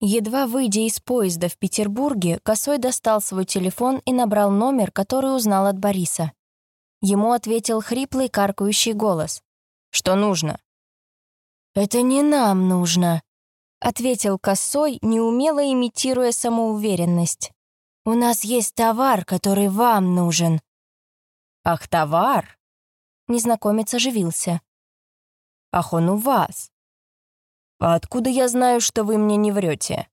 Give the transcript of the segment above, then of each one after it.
Едва выйдя из поезда в Петербурге, Косой достал свой телефон и набрал номер, который узнал от Бориса. Ему ответил хриплый каркающий голос. «Что нужно?» «Это не нам нужно», — ответил Косой, неумело имитируя самоуверенность. «У нас есть товар, который вам нужен». «Ах, товар?» Незнакомец оживился. «Ах, он у вас. «А откуда я знаю, что вы мне не врете?»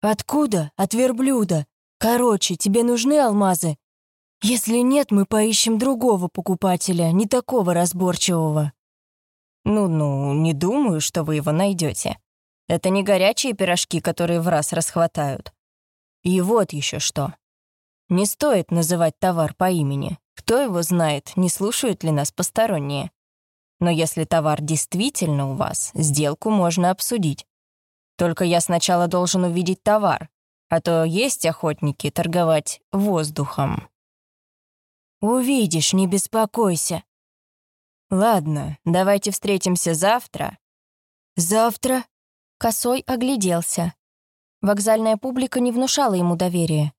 «Откуда? От верблюда. Короче, тебе нужны алмазы? Если нет, мы поищем другого покупателя, не такого разборчивого». «Ну-ну, не думаю, что вы его найдете. Это не горячие пирожки, которые в раз расхватают. И вот еще что. Не стоит называть товар по имени. Кто его знает, не слушают ли нас посторонние. Но если товар действительно у вас, сделку можно обсудить. Только я сначала должен увидеть товар, а то есть охотники торговать воздухом. Увидишь, не беспокойся. Ладно, давайте встретимся завтра. Завтра? Косой огляделся. Вокзальная публика не внушала ему доверия.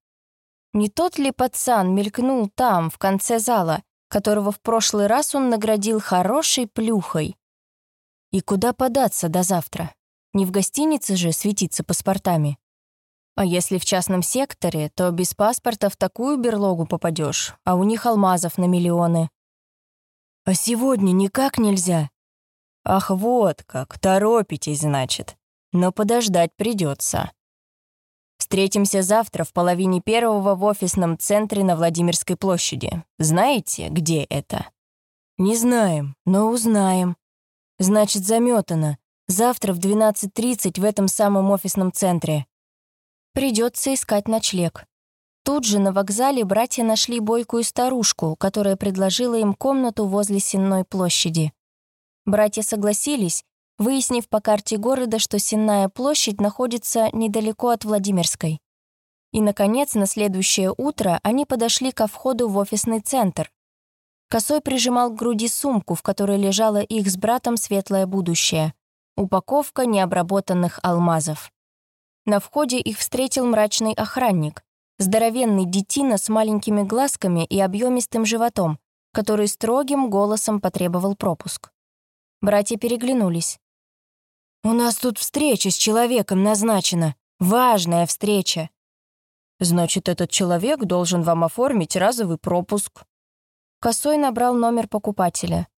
Не тот ли пацан мелькнул там, в конце зала, которого в прошлый раз он наградил хорошей плюхой. И куда податься до завтра? Не в гостинице же светиться паспортами. А если в частном секторе, то без паспорта в такую берлогу попадешь, а у них алмазов на миллионы. А сегодня никак нельзя. Ах, вот как, торопитесь, значит. Но подождать придется. Встретимся завтра в половине первого в офисном центре на Владимирской площади. Знаете, где это? Не знаем, но узнаем. Значит, заметано. Завтра в 12.30 в этом самом офисном центре. Придется искать ночлег. Тут же на вокзале братья нашли бойкую старушку, которая предложила им комнату возле Сенной площади. Братья согласились, выяснив по карте города, что Сенная площадь находится недалеко от Владимирской. И, наконец, на следующее утро они подошли ко входу в офисный центр. Косой прижимал к груди сумку, в которой лежало их с братом светлое будущее. Упаковка необработанных алмазов. На входе их встретил мрачный охранник, здоровенный детина с маленькими глазками и объемистым животом, который строгим голосом потребовал пропуск. Братья переглянулись. «У нас тут встреча с человеком назначена. Важная встреча». «Значит, этот человек должен вам оформить разовый пропуск». Косой набрал номер покупателя.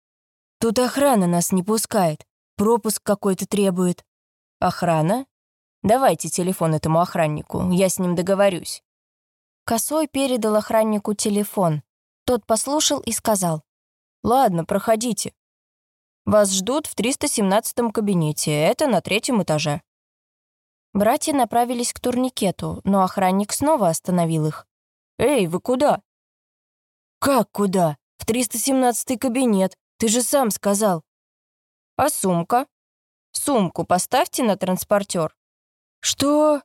«Тут охрана нас не пускает. Пропуск какой-то требует». «Охрана? Давайте телефон этому охраннику, я с ним договорюсь». Косой передал охраннику телефон. Тот послушал и сказал. «Ладно, проходите. Вас ждут в 317 кабинете, это на третьем этаже». Братья направились к турникету, но охранник снова остановил их. «Эй, вы куда?» «Как куда? В 317 кабинет. Ты же сам сказал». «А сумка?» «Сумку поставьте на транспортер». «Что?»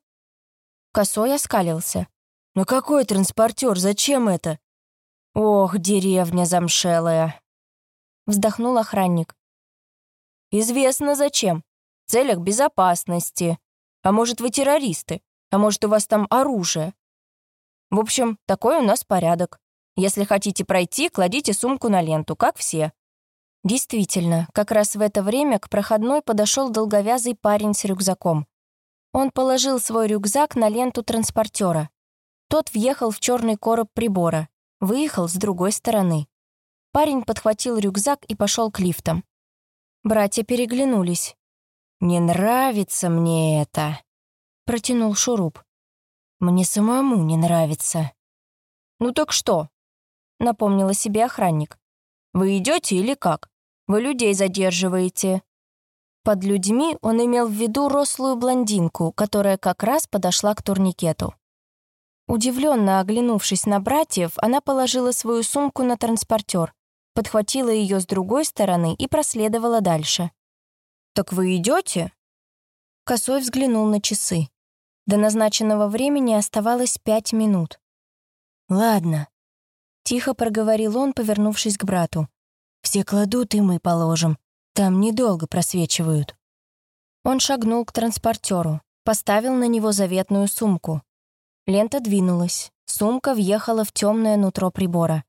Косой оскалился. «Но какой транспортер? Зачем это?» «Ох, деревня замшелая!» Вздохнул охранник. Известно зачем. В целях безопасности. А может, вы террористы? А может, у вас там оружие? В общем, такой у нас порядок. Если хотите пройти, кладите сумку на ленту, как все. Действительно, как раз в это время к проходной подошел долговязый парень с рюкзаком. Он положил свой рюкзак на ленту транспортера. Тот въехал в черный короб прибора, выехал с другой стороны. Парень подхватил рюкзак и пошел к лифтам. Братья переглянулись. «Не нравится мне это», — протянул Шуруп. «Мне самому не нравится». «Ну так что?» — напомнила себе охранник. «Вы идете или как? Вы людей задерживаете». Под людьми он имел в виду рослую блондинку, которая как раз подошла к турникету. Удивленно оглянувшись на братьев, она положила свою сумку на транспортер подхватила ее с другой стороны и проследовала дальше. «Так вы идете? Косой взглянул на часы. До назначенного времени оставалось пять минут. «Ладно», — тихо проговорил он, повернувшись к брату. «Все кладут, и мы положим. Там недолго просвечивают». Он шагнул к транспортеру. Поставил на него заветную сумку. Лента двинулась. Сумка въехала в темное нутро прибора.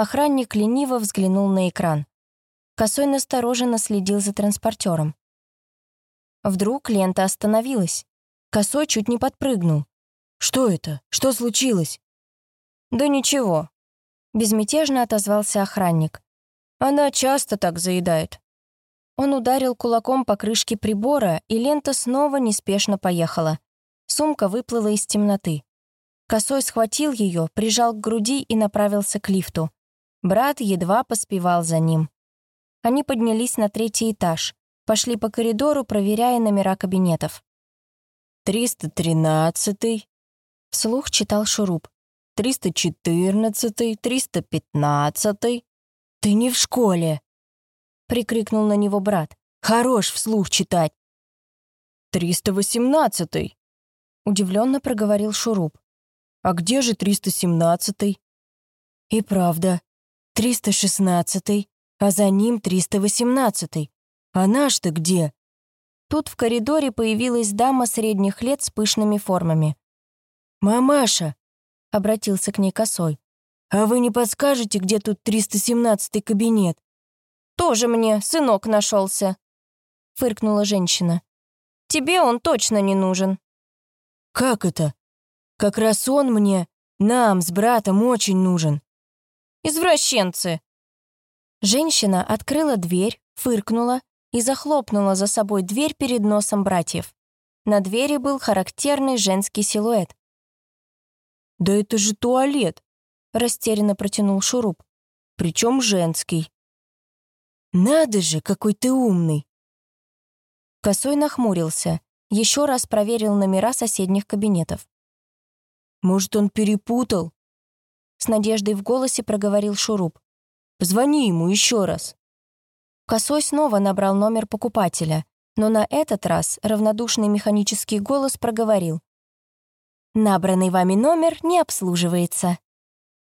Охранник лениво взглянул на экран. Косой настороженно следил за транспортером. Вдруг лента остановилась. Косой чуть не подпрыгнул. «Что это? Что случилось?» «Да ничего», — безмятежно отозвался охранник. «Она часто так заедает». Он ударил кулаком по крышке прибора, и лента снова неспешно поехала. Сумка выплыла из темноты. Косой схватил ее, прижал к груди и направился к лифту. Брат едва поспевал за ним. Они поднялись на третий этаж, пошли по коридору, проверяя номера кабинетов. «Триста тринадцатый», — вслух читал Шуруп. «Триста четырнадцатый, триста пятнадцатый». «Ты не в школе!» — прикрикнул на него брат. «Хорош вслух читать!» «Триста восемнадцатый!» — удивленно проговорил Шуруп. «А где же триста семнадцатый?» «И правда, триста шестнадцатый, а за ним триста восемнадцатый. А наш-то где?» Тут в коридоре появилась дама средних лет с пышными формами. «Мамаша!» — обратился к ней косой. «А вы не подскажете, где тут 317-й кабинет?» «Тоже мне сынок нашелся», — фыркнула женщина. «Тебе он точно не нужен». «Как это? Как раз он мне, нам с братом очень нужен». «Извращенцы!» Женщина открыла дверь, фыркнула и захлопнула за собой дверь перед носом братьев. На двери был характерный женский силуэт. «Да это же туалет!» — растерянно протянул Шуруп. «Причем женский». «Надо же, какой ты умный!» Косой нахмурился, еще раз проверил номера соседних кабинетов. «Может, он перепутал?» С надеждой в голосе проговорил Шуруп. «Позвони ему еще раз». Косой снова набрал номер покупателя, но на этот раз равнодушный механический голос проговорил. «Набранный вами номер не обслуживается».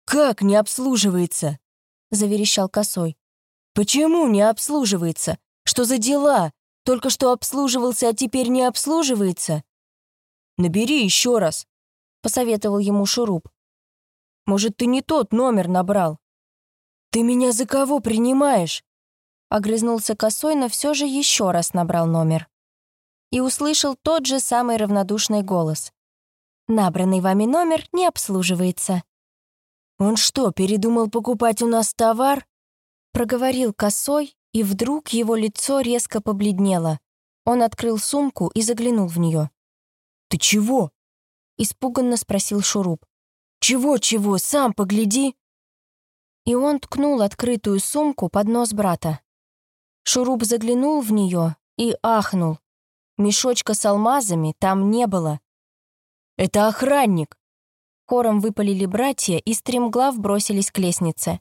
«Как не обслуживается?» — заверещал Косой. «Почему не обслуживается? Что за дела? Только что обслуживался, а теперь не обслуживается?» «Набери еще раз», — посоветовал ему Шуруп. «Может, ты не тот номер набрал?» «Ты меня за кого принимаешь?» Огрызнулся косой, но все же еще раз набрал номер. И услышал тот же самый равнодушный голос. «Набранный вами номер не обслуживается». «Он что, передумал покупать у нас товар?» Проговорил косой, и вдруг его лицо резко побледнело. Он открыл сумку и заглянул в нее. «Ты чего?» — испуганно спросил Шуруп. «Чего-чего? Сам погляди!» И он ткнул открытую сумку под нос брата. Шуруп заглянул в нее и ахнул. Мешочка с алмазами там не было. «Это охранник!» Хором выпалили братья и стремглав бросились к лестнице.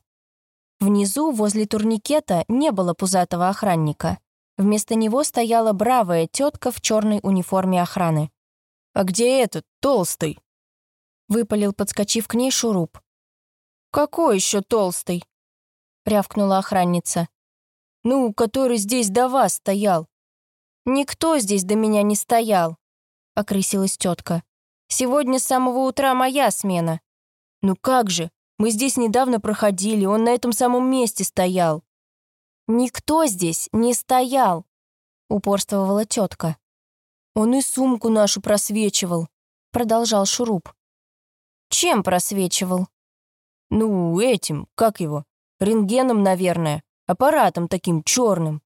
Внизу, возле турникета, не было пузатого охранника. Вместо него стояла бравая тетка в черной униформе охраны. «А где этот, толстый?» Выпалил, подскочив к ней шуруп. «Какой еще толстый?» рявкнула охранница. «Ну, который здесь до вас стоял». «Никто здесь до меня не стоял», — окрысилась тетка. «Сегодня с самого утра моя смена». «Ну как же? Мы здесь недавно проходили, он на этом самом месте стоял». «Никто здесь не стоял», — упорствовала тетка. «Он и сумку нашу просвечивал», — продолжал Шуруп. «Чем просвечивал?» «Ну, этим, как его? Рентгеном, наверное аппаратом таким черным.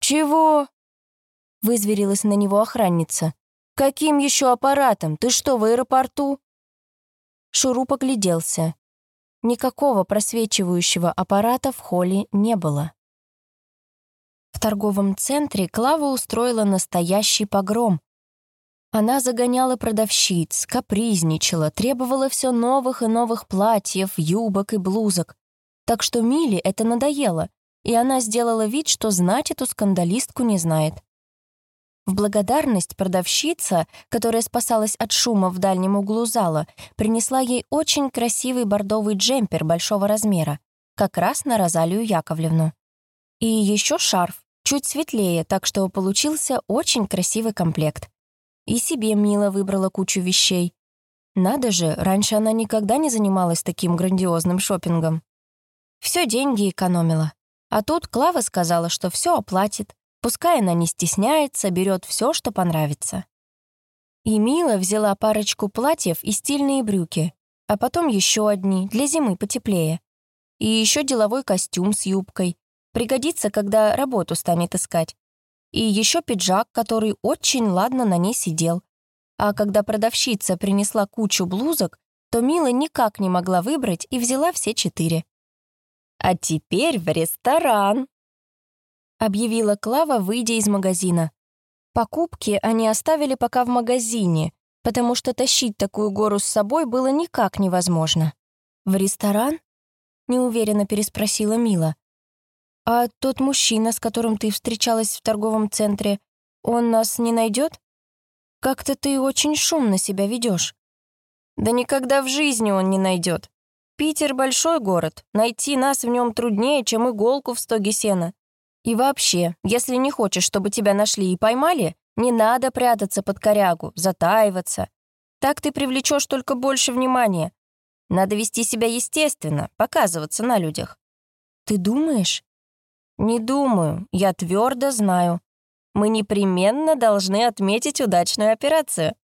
«Чего?» — вызверилась на него охранница. «Каким еще аппаратом? Ты что, в аэропорту?» Шуруп огляделся. Никакого просвечивающего аппарата в холле не было. В торговом центре Клава устроила настоящий погром. Она загоняла продавщиц, капризничала, требовала все новых и новых платьев, юбок и блузок так что Миле это надоело, и она сделала вид, что знать эту скандалистку не знает. В благодарность продавщица, которая спасалась от шума в дальнем углу зала, принесла ей очень красивый бордовый джемпер большого размера, как раз на Розалию Яковлевну. И еще шарф, чуть светлее, так что получился очень красивый комплект. И себе Мила выбрала кучу вещей. Надо же, раньше она никогда не занималась таким грандиозным шопингом. Все деньги экономила. А тут Клава сказала, что все оплатит. Пускай она не стесняется, берет все, что понравится. И Мила взяла парочку платьев и стильные брюки, а потом еще одни, для зимы потеплее. И еще деловой костюм с юбкой. Пригодится, когда работу станет искать. И еще пиджак, который очень ладно на ней сидел. А когда продавщица принесла кучу блузок, то Мила никак не могла выбрать и взяла все четыре. «А теперь в ресторан!» — объявила Клава, выйдя из магазина. Покупки они оставили пока в магазине, потому что тащить такую гору с собой было никак невозможно. «В ресторан?» — неуверенно переспросила Мила. «А тот мужчина, с которым ты встречалась в торговом центре, он нас не найдет? Как-то ты очень шумно себя ведешь. «Да никогда в жизни он не найдет. Питер — большой город, найти нас в нем труднее, чем иголку в стоге сена. И вообще, если не хочешь, чтобы тебя нашли и поймали, не надо прятаться под корягу, затаиваться. Так ты привлечешь только больше внимания. Надо вести себя естественно, показываться на людях. Ты думаешь? Не думаю, я твердо знаю. Мы непременно должны отметить удачную операцию.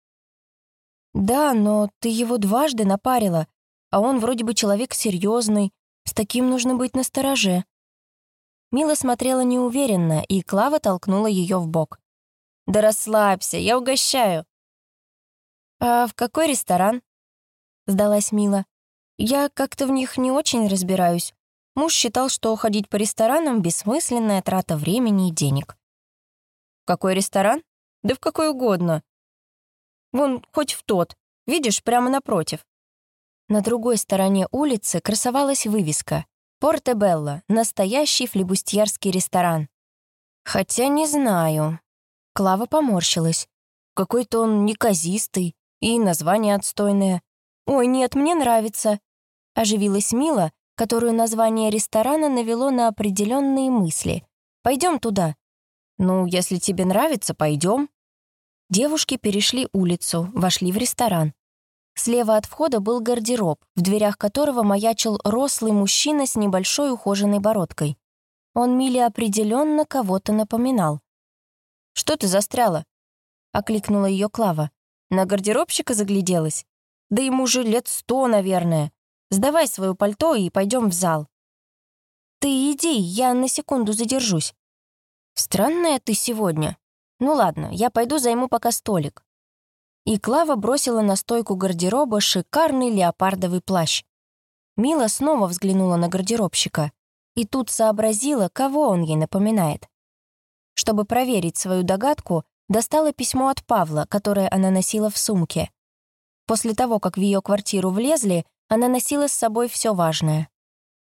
Да, но ты его дважды напарила, а он вроде бы человек серьезный. С таким нужно быть настороже. Мила смотрела неуверенно, и Клава толкнула ее в бок. «Да расслабься, я угощаю». «А в какой ресторан?» — сдалась Мила. «Я как-то в них не очень разбираюсь. Муж считал, что ходить по ресторанам — бессмысленная трата времени и денег». «В какой ресторан? Да в какой угодно. Вон, хоть в тот. Видишь, прямо напротив». На другой стороне улицы красовалась вывеска «Порте-Белло. Настоящий флебустьерский ресторан». «Хотя не знаю». Клава поморщилась. Какой-то он неказистый, и название отстойное. «Ой, нет, мне нравится». Оживилась Мила, которую название ресторана навело на определенные мысли. «Пойдем туда». «Ну, если тебе нравится, пойдем». Девушки перешли улицу, вошли в ресторан. Слева от входа был гардероб, в дверях которого маячил рослый мужчина с небольшой ухоженной бородкой. Он Миле определенно кого-то напоминал. «Что ты застряла?» — окликнула ее Клава. «На гардеробщика загляделась? Да ему же лет сто, наверное. Сдавай свое пальто и пойдем в зал». «Ты иди, я на секунду задержусь». «Странная ты сегодня. Ну ладно, я пойду займу пока столик и Клава бросила на стойку гардероба шикарный леопардовый плащ. Мила снова взглянула на гардеробщика и тут сообразила, кого он ей напоминает. Чтобы проверить свою догадку, достала письмо от Павла, которое она носила в сумке. После того, как в ее квартиру влезли, она носила с собой все важное.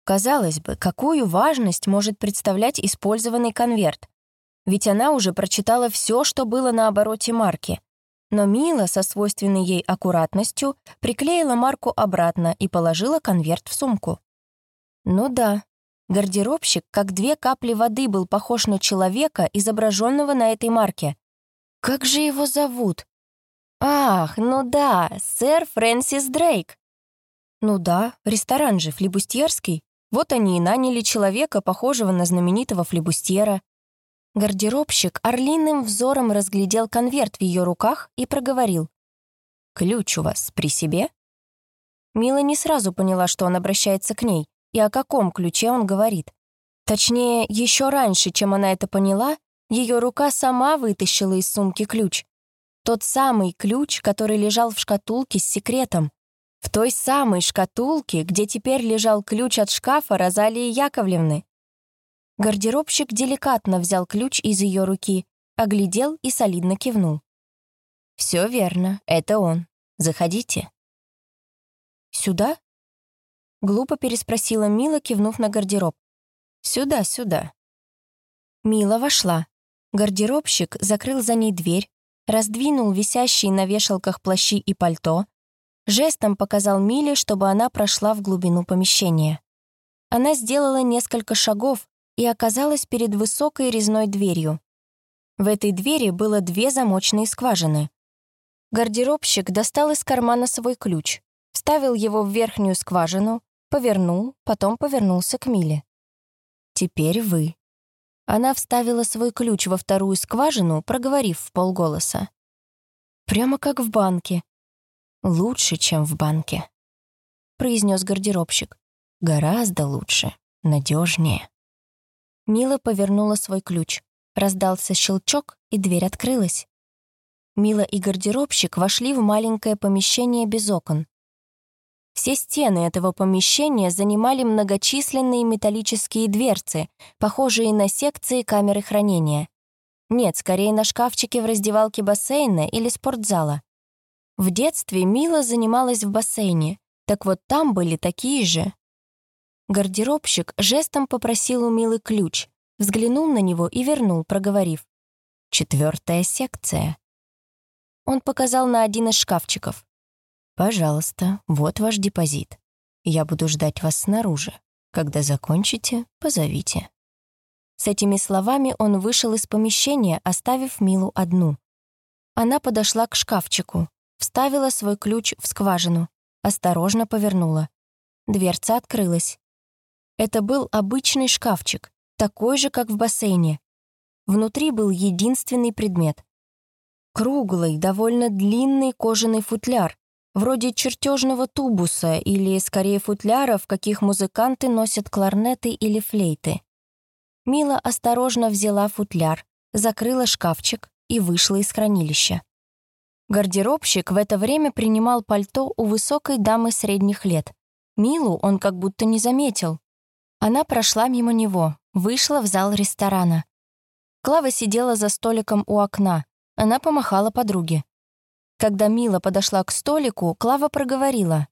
Казалось бы, какую важность может представлять использованный конверт? Ведь она уже прочитала все, что было на обороте марки но Мила со свойственной ей аккуратностью приклеила марку обратно и положила конверт в сумку. Ну да, гардеробщик, как две капли воды, был похож на человека, изображенного на этой марке. Как же его зовут? Ах, ну да, сэр Фрэнсис Дрейк. Ну да, ресторан же флибустьерский. Вот они и наняли человека, похожего на знаменитого флибустьера. Гардеробщик орлиным взором разглядел конверт в ее руках и проговорил. «Ключ у вас при себе?» Мила не сразу поняла, что он обращается к ней, и о каком ключе он говорит. Точнее, еще раньше, чем она это поняла, ее рука сама вытащила из сумки ключ. Тот самый ключ, который лежал в шкатулке с секретом. В той самой шкатулке, где теперь лежал ключ от шкафа Розалии Яковлевны. Гардеробщик деликатно взял ключ из ее руки, оглядел и солидно кивнул. «Все верно, это он. Заходите». «Сюда?» Глупо переспросила Мила, кивнув на гардероб. «Сюда, сюда». Мила вошла. Гардеробщик закрыл за ней дверь, раздвинул висящие на вешалках плащи и пальто, жестом показал Миле, чтобы она прошла в глубину помещения. Она сделала несколько шагов, и оказалась перед высокой резной дверью. В этой двери было две замочные скважины. Гардеробщик достал из кармана свой ключ, вставил его в верхнюю скважину, повернул, потом повернулся к Миле. «Теперь вы». Она вставила свой ключ во вторую скважину, проговорив в полголоса. «Прямо как в банке». «Лучше, чем в банке», — произнес гардеробщик. «Гораздо лучше, надежнее». Мила повернула свой ключ. Раздался щелчок, и дверь открылась. Мила и гардеробщик вошли в маленькое помещение без окон. Все стены этого помещения занимали многочисленные металлические дверцы, похожие на секции камеры хранения. Нет, скорее на шкафчике в раздевалке бассейна или спортзала. В детстве Мила занималась в бассейне, так вот там были такие же. Гардеробщик жестом попросил у Милы ключ, взглянул на него и вернул, проговорив. «Четвертая секция». Он показал на один из шкафчиков. «Пожалуйста, вот ваш депозит. Я буду ждать вас снаружи. Когда закончите, позовите». С этими словами он вышел из помещения, оставив Милу одну. Она подошла к шкафчику, вставила свой ключ в скважину, осторожно повернула. Дверца открылась. Это был обычный шкафчик, такой же, как в бассейне. Внутри был единственный предмет Круглый, довольно длинный кожаный футляр, вроде чертежного тубуса или, скорее, футляра, в каких музыканты носят кларнеты или флейты. Мила осторожно взяла футляр, закрыла шкафчик и вышла из хранилища. Гардеробщик в это время принимал пальто у высокой дамы средних лет. Милу он как будто не заметил. Она прошла мимо него, вышла в зал ресторана. Клава сидела за столиком у окна, она помахала подруге. Когда Мила подошла к столику, Клава проговорила.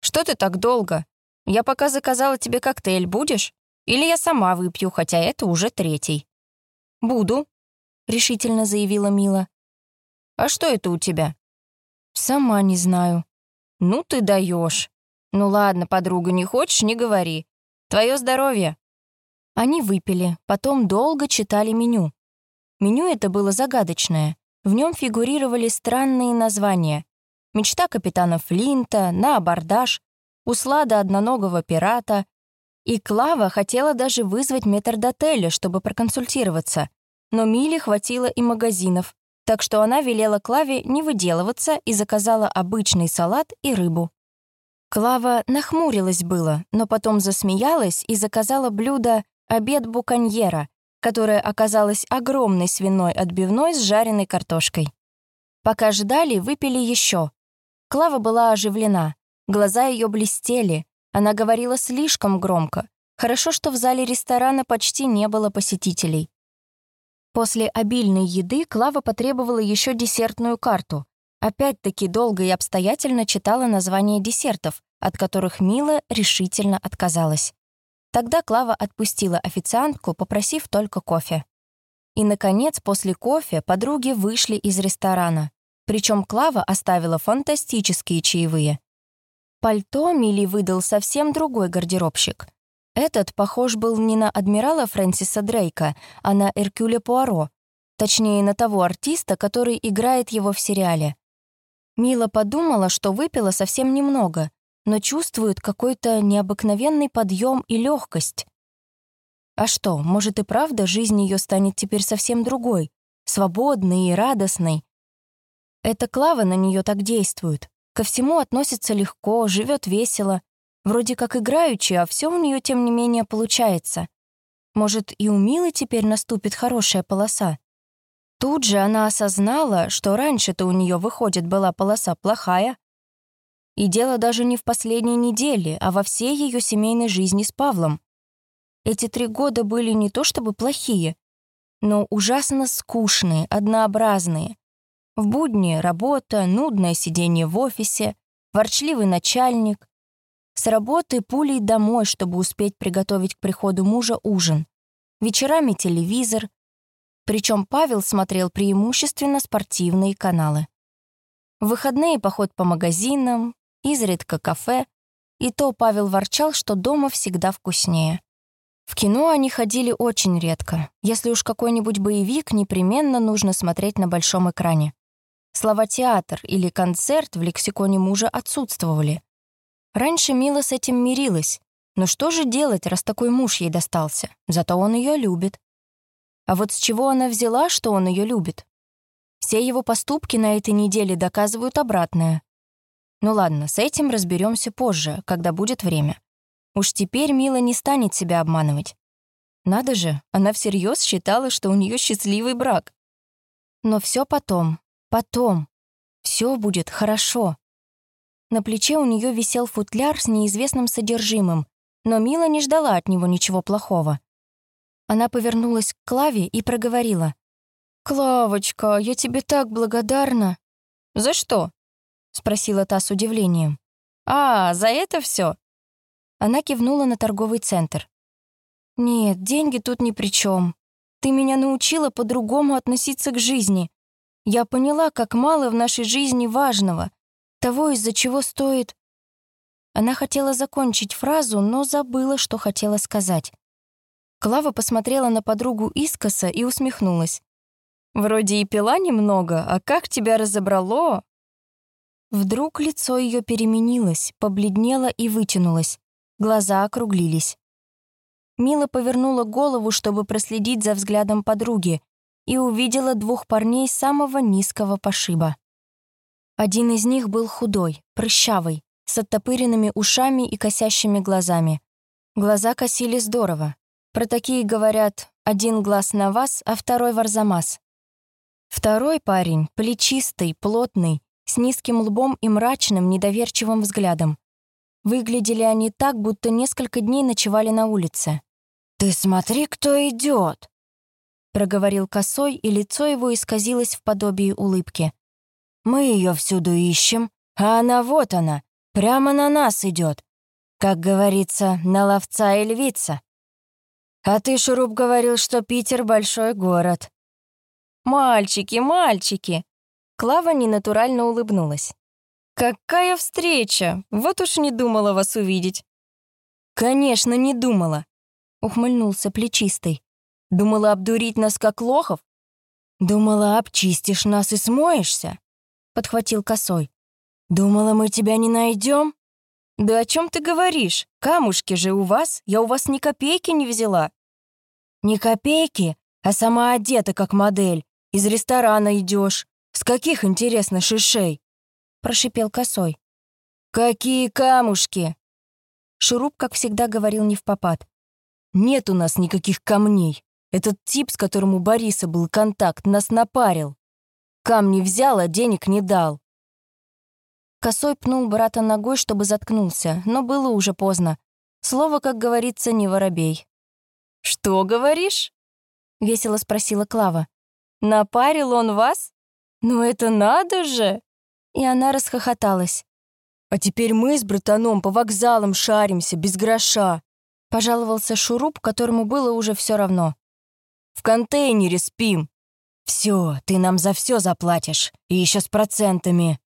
«Что ты так долго? Я пока заказала тебе коктейль, будешь? Или я сама выпью, хотя это уже третий?» «Буду», — решительно заявила Мила. «А что это у тебя?» «Сама не знаю». «Ну ты даешь. Ну ладно, подруга, не хочешь, не говори. Твое здоровье». Они выпили, потом долго читали меню. Меню это было загадочное. В нем фигурировали странные названия. «Мечта капитана Флинта», «На абордаж», «Услада одноногого пирата». И Клава хотела даже вызвать метрдотеля, чтобы проконсультироваться. Но Миле хватило и магазинов, так что она велела Клаве не выделываться и заказала обычный салат и рыбу. Клава нахмурилась было, но потом засмеялась и заказала блюдо «Обед буконьера», которая оказалась огромной свиной отбивной с жареной картошкой. Пока ждали, выпили еще. Клава была оживлена, глаза ее блестели, она говорила слишком громко. Хорошо, что в зале ресторана почти не было посетителей. После обильной еды Клава потребовала еще десертную карту. Опять-таки долго и обстоятельно читала названия десертов, от которых Мила решительно отказалась. Тогда Клава отпустила официантку, попросив только кофе. И, наконец, после кофе подруги вышли из ресторана. Причем Клава оставила фантастические чаевые. Пальто Милли выдал совсем другой гардеробщик. Этот похож был не на адмирала Фрэнсиса Дрейка, а на Эркюля Пуаро, точнее, на того артиста, который играет его в сериале. Мила подумала, что выпила совсем немного, но чувствует какой-то необыкновенный подъем и легкость. А что, может и правда жизнь ее станет теперь совсем другой, свободной и радостной? Эта Клава на нее так действует. Ко всему относится легко, живет весело. Вроде как играючи, а все у нее тем не менее получается. Может, и у Милы теперь наступит хорошая полоса? Тут же она осознала, что раньше-то у нее, выходит, была полоса плохая, и дело даже не в последней неделе, а во всей ее семейной жизни с Павлом. Эти три года были не то чтобы плохие, но ужасно скучные, однообразные. В будни работа, нудное сидение в офисе, ворчливый начальник. С работы пулей домой, чтобы успеть приготовить к приходу мужа ужин. Вечерами телевизор. Причем Павел смотрел преимущественно спортивные каналы. В выходные поход по магазинам, изредка кафе, и то Павел ворчал, что дома всегда вкуснее. В кино они ходили очень редко. Если уж какой-нибудь боевик, непременно нужно смотреть на большом экране. Слова «театр» или «концерт» в лексиконе мужа отсутствовали. Раньше Мила с этим мирилась. Но что же делать, раз такой муж ей достался? Зато он ее любит. А вот с чего она взяла, что он ее любит? Все его поступки на этой неделе доказывают обратное. Ну ладно, с этим разберемся позже, когда будет время. Уж теперь Мила не станет себя обманывать. Надо же, она всерьез считала, что у нее счастливый брак. Но все потом, потом. Все будет хорошо. На плече у нее висел футляр с неизвестным содержимым, но Мила не ждала от него ничего плохого. Она повернулась к Клаве и проговорила. «Клавочка, я тебе так благодарна». «За что?» — спросила та с удивлением. «А, за это все? Она кивнула на торговый центр. «Нет, деньги тут ни при чем. Ты меня научила по-другому относиться к жизни. Я поняла, как мало в нашей жизни важного, того, из-за чего стоит...» Она хотела закончить фразу, но забыла, что хотела сказать. Клава посмотрела на подругу искоса и усмехнулась. «Вроде и пила немного, а как тебя разобрало?» Вдруг лицо ее переменилось, побледнело и вытянулось. Глаза округлились. Мила повернула голову, чтобы проследить за взглядом подруги, и увидела двух парней самого низкого пошиба. Один из них был худой, прыщавый, с оттопыренными ушами и косящими глазами. Глаза косили здорово. Про такие говорят «один глаз на вас, а второй в арзамас». Второй парень, плечистый, плотный, с низким лбом и мрачным, недоверчивым взглядом. Выглядели они так, будто несколько дней ночевали на улице. «Ты смотри, кто идет!» проговорил косой, и лицо его исказилось в подобии улыбки. «Мы ее всюду ищем, а она вот она, прямо на нас идет. Как говорится, на ловца и львица. А ты, Шуруп, говорил, что Питер — большой город». «Мальчики, мальчики!» Клава ненатурально улыбнулась. «Какая встреча! Вот уж не думала вас увидеть». «Конечно, не думала», — ухмыльнулся плечистый. «Думала обдурить нас, как лохов?» «Думала, обчистишь нас и смоешься», — подхватил косой. «Думала, мы тебя не найдем?» «Да о чем ты говоришь? Камушки же у вас, я у вас ни копейки не взяла». «Не копейки, а сама одета как модель. Из ресторана идешь. С каких, интересно, шишей?» прошипел косой. «Какие камушки!» Шуруп, как всегда, говорил не в попад. «Нет у нас никаких камней. Этот тип, с которым у Бориса был контакт, нас напарил. Камни взял, а денег не дал». Косой пнул брата ногой, чтобы заткнулся, но было уже поздно. Слово, как говорится, не воробей. «Что говоришь?» — весело спросила Клава. «Напарил он вас? Ну это надо же!» И она расхохоталась. «А теперь мы с братаном по вокзалам шаримся, без гроша», пожаловался Шуруп, которому было уже все равно. «В контейнере спим. Все, ты нам за все заплатишь, и еще с процентами»,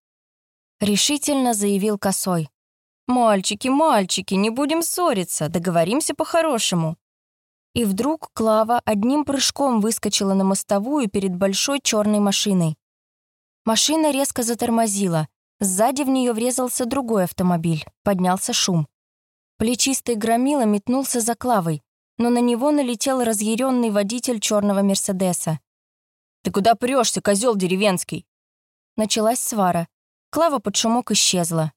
решительно заявил Косой. «Мальчики, мальчики, не будем ссориться, договоримся по-хорошему». И вдруг Клава одним прыжком выскочила на мостовую перед большой черной машиной. Машина резко затормозила. Сзади в нее врезался другой автомобиль. Поднялся шум. Плечистый громила метнулся за Клавой, но на него налетел разъяренный водитель черного Мерседеса. «Ты куда прешься, козел деревенский?» Началась свара. Клава под шумок исчезла.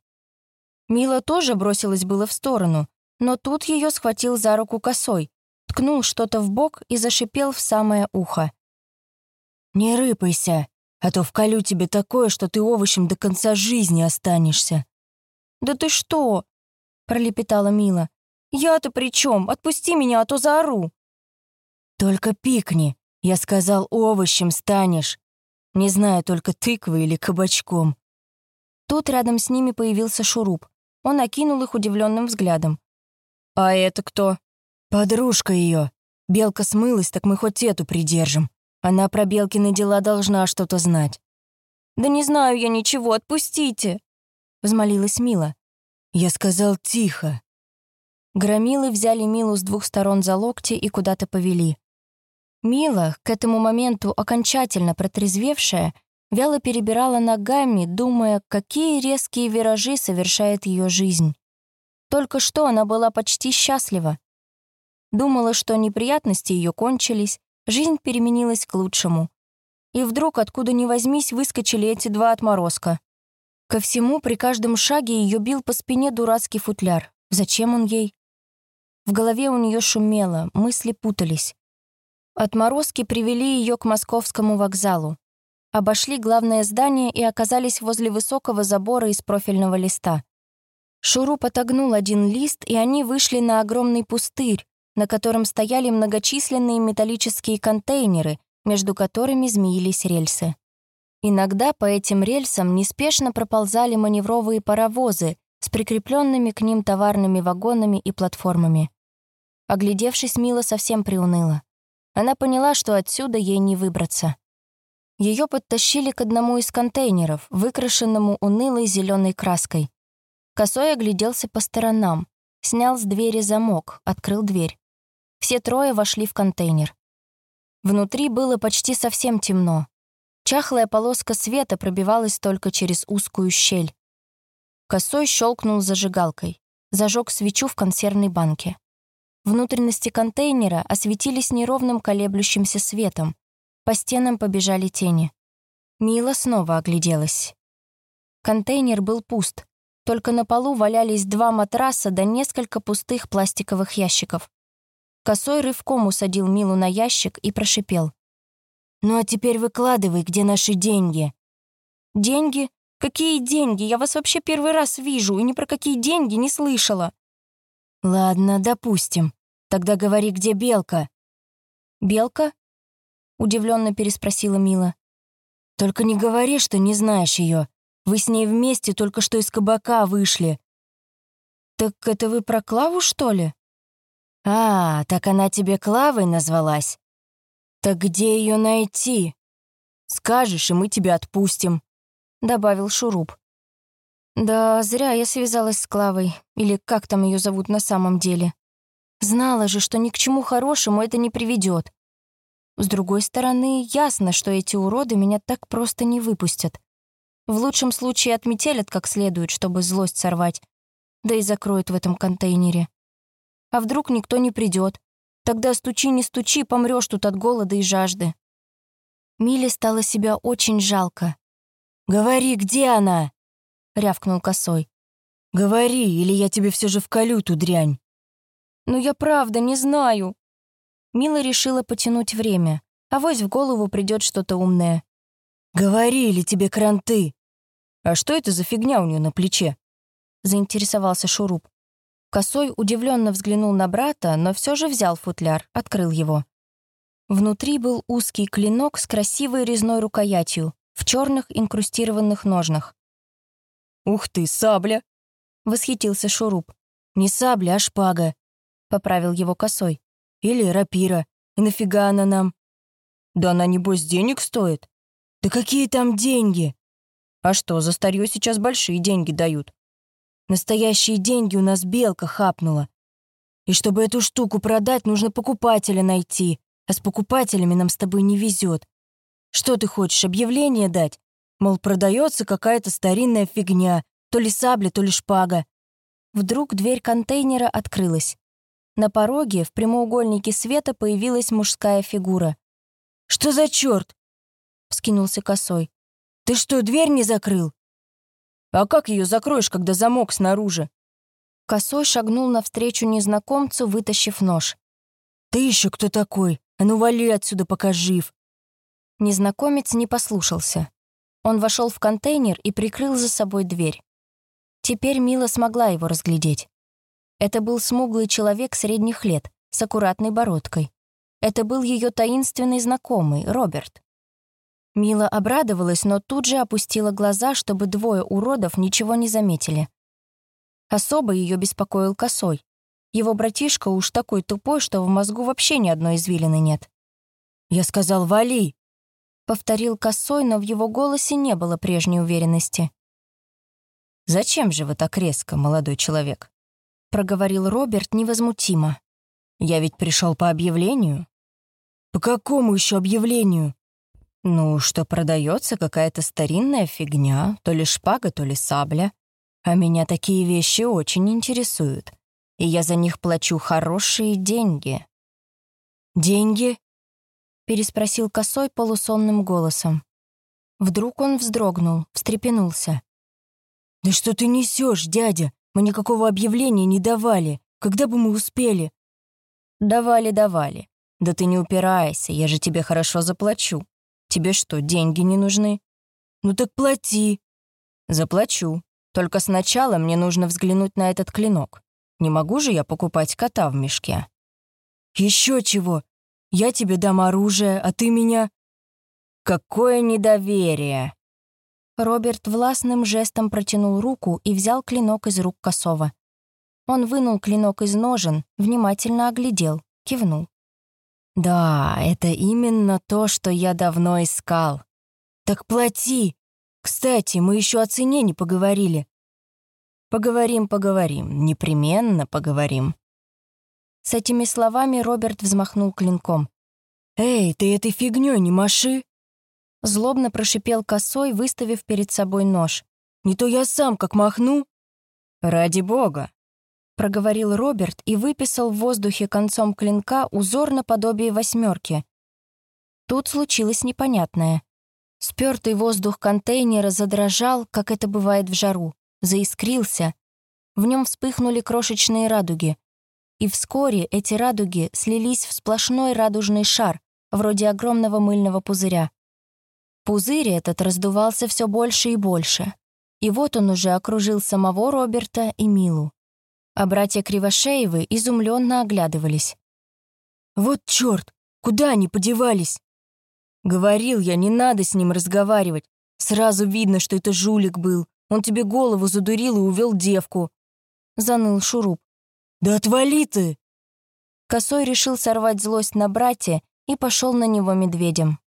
Мила тоже бросилась было в сторону, но тут ее схватил за руку косой, ткнул что-то в бок и зашипел в самое ухо. «Не рыпайся!» а то вколю тебе такое, что ты овощем до конца жизни останешься». «Да ты что?» — пролепетала Мила. «Я-то при чем? Отпусти меня, а то заору». «Только пикни. Я сказал, овощем станешь. Не знаю, только тыквой или кабачком». Тут рядом с ними появился Шуруп. Он окинул их удивленным взглядом. «А это кто?» «Подружка ее. Белка смылась, так мы хоть эту придержим. Она про Белкины дела должна что-то знать. «Да не знаю я ничего, отпустите!» — взмолилась Мила. Я сказал тихо. Громилы взяли Милу с двух сторон за локти и куда-то повели. Мила, к этому моменту окончательно протрезвевшая, вяло перебирала ногами, думая, какие резкие виражи совершает ее жизнь. Только что она была почти счастлива. Думала, что неприятности ее кончились, жизнь переменилась к лучшему. И вдруг, откуда ни возьмись, выскочили эти два отморозка. Ко всему, при каждом шаге ее бил по спине дурацкий футляр. Зачем он ей? В голове у нее шумело, мысли путались. Отморозки привели ее к московскому вокзалу. Обошли главное здание и оказались возле высокого забора из профильного листа. Шуруп отогнул один лист, и они вышли на огромный пустырь, на котором стояли многочисленные металлические контейнеры, между которыми змеились рельсы. Иногда по этим рельсам неспешно проползали маневровые паровозы с прикрепленными к ним товарными вагонами и платформами. Оглядевшись, Мила совсем приуныла. Она поняла, что отсюда ей не выбраться. Ее подтащили к одному из контейнеров, выкрашенному унылой зеленой краской. Косой огляделся по сторонам, снял с двери замок, открыл дверь. Все трое вошли в контейнер. Внутри было почти совсем темно. Чахлая полоска света пробивалась только через узкую щель. Косой щелкнул зажигалкой, зажег свечу в консервной банке. Внутренности контейнера осветились неровным колеблющимся светом. По стенам побежали тени. Мила снова огляделась. Контейнер был пуст. Только на полу валялись два матраса да несколько пустых пластиковых ящиков. Косой рывком усадил Милу на ящик и прошипел. «Ну а теперь выкладывай, где наши деньги». «Деньги? Какие деньги? Я вас вообще первый раз вижу и ни про какие деньги не слышала». «Ладно, допустим. Тогда говори, где Белка?» «Белка?» — удивленно переспросила Мила. «Только не говори, что не знаешь ее. Вы с ней вместе только что из кабака вышли». «Так это вы про Клаву, что ли?» «А, так она тебе Клавой назвалась? Так где ее найти? Скажешь, и мы тебя отпустим», — добавил Шуруп. Да, зря я связалась с Клавой, или как там ее зовут на самом деле. Знала же, что ни к чему хорошему это не приведет. С другой стороны, ясно, что эти уроды меня так просто не выпустят. В лучшем случае отметелят как следует, чтобы злость сорвать, да и закроют в этом контейнере. А вдруг никто не придет? Тогда стучи, не стучи, помрешь тут от голода и жажды. Миле стало себя очень жалко. «Говори, где она?» — рявкнул косой. «Говори, или я тебе все же вколю ту дрянь». «Ну я правда не знаю». Мила решила потянуть время, а вось в голову придет что-то умное. «Говори, или тебе кранты?» «А что это за фигня у нее на плече?» — заинтересовался Шуруп. Косой удивленно взглянул на брата, но все же взял футляр, открыл его. Внутри был узкий клинок с красивой резной рукоятью, в черных инкрустированных ножнах. «Ух ты, сабля!» — восхитился Шуруп. «Не сабля, а шпага», — поправил его косой. «Или рапира. И нафига она нам?» «Да она, небось, денег стоит?» «Да какие там деньги?» «А что, за старье сейчас большие деньги дают?» «Настоящие деньги у нас белка хапнула. И чтобы эту штуку продать, нужно покупателя найти, а с покупателями нам с тобой не везет. Что ты хочешь, объявление дать? Мол, продается какая-то старинная фигня, то ли сабля, то ли шпага. Вдруг дверь контейнера открылась. На пороге в прямоугольнике света появилась мужская фигура. «Что за черт?» — вскинулся косой. «Ты что, дверь не закрыл?» «А как ее закроешь, когда замок снаружи?» Косой шагнул навстречу незнакомцу, вытащив нож. «Ты еще кто такой? А ну вали отсюда, пока жив!» Незнакомец не послушался. Он вошел в контейнер и прикрыл за собой дверь. Теперь Мила смогла его разглядеть. Это был смуглый человек средних лет, с аккуратной бородкой. Это был ее таинственный знакомый, Роберт. Мила обрадовалась, но тут же опустила глаза, чтобы двое уродов ничего не заметили. Особо ее беспокоил косой. Его братишка уж такой тупой, что в мозгу вообще ни одной извилины нет. «Я сказал, вали!» Повторил косой, но в его голосе не было прежней уверенности. «Зачем же вы так резко, молодой человек?» Проговорил Роберт невозмутимо. «Я ведь пришел по объявлению». «По какому еще объявлению?» Ну, что продается какая-то старинная фигня, то ли шпага, то ли сабля. А меня такие вещи очень интересуют. И я за них плачу хорошие деньги. «Деньги?» — переспросил косой полусонным голосом. Вдруг он вздрогнул, встрепенулся. «Да что ты несешь, дядя? Мы никакого объявления не давали. Когда бы мы успели?» «Давали, давали. Да ты не упирайся, я же тебе хорошо заплачу. Тебе что, деньги не нужны?» «Ну так плати». «Заплачу. Только сначала мне нужно взглянуть на этот клинок. Не могу же я покупать кота в мешке». «Еще чего? Я тебе дам оружие, а ты меня...» «Какое недоверие!» Роберт властным жестом протянул руку и взял клинок из рук косова. Он вынул клинок из ножен, внимательно оглядел, кивнул. «Да, это именно то, что я давно искал. Так плати! Кстати, мы еще о цене не поговорили». «Поговорим, поговорим, непременно поговорим». С этими словами Роберт взмахнул клинком. «Эй, ты этой фигнёй не маши!» Злобно прошипел косой, выставив перед собой нож. «Не то я сам как махну!» «Ради бога!» Проговорил Роберт и выписал в воздухе концом клинка узор наподобие восьмерки. Тут случилось непонятное. Спёртый воздух контейнера задрожал, как это бывает в жару, заискрился. В нем вспыхнули крошечные радуги. И вскоре эти радуги слились в сплошной радужный шар, вроде огромного мыльного пузыря. Пузырь этот раздувался все больше и больше. И вот он уже окружил самого Роберта и Милу. А братья Кривошеевы изумленно оглядывались. «Вот черт! Куда они подевались?» «Говорил я, не надо с ним разговаривать. Сразу видно, что это жулик был. Он тебе голову задурил и увел девку», — заныл Шуруп. «Да отвали ты!» Косой решил сорвать злость на братья и пошел на него медведем.